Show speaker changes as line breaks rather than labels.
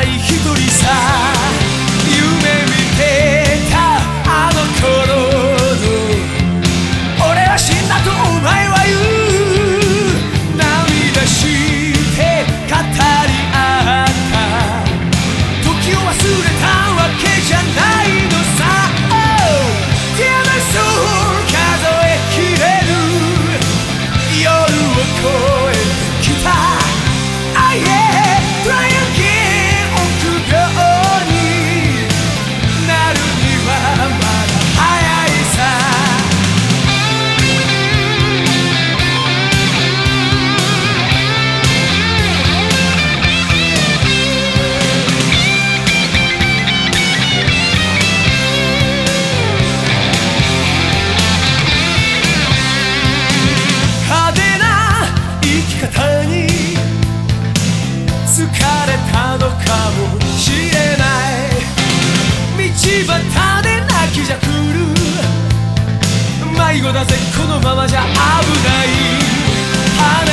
ない一人さ迷子だぜこのままじゃ危ない。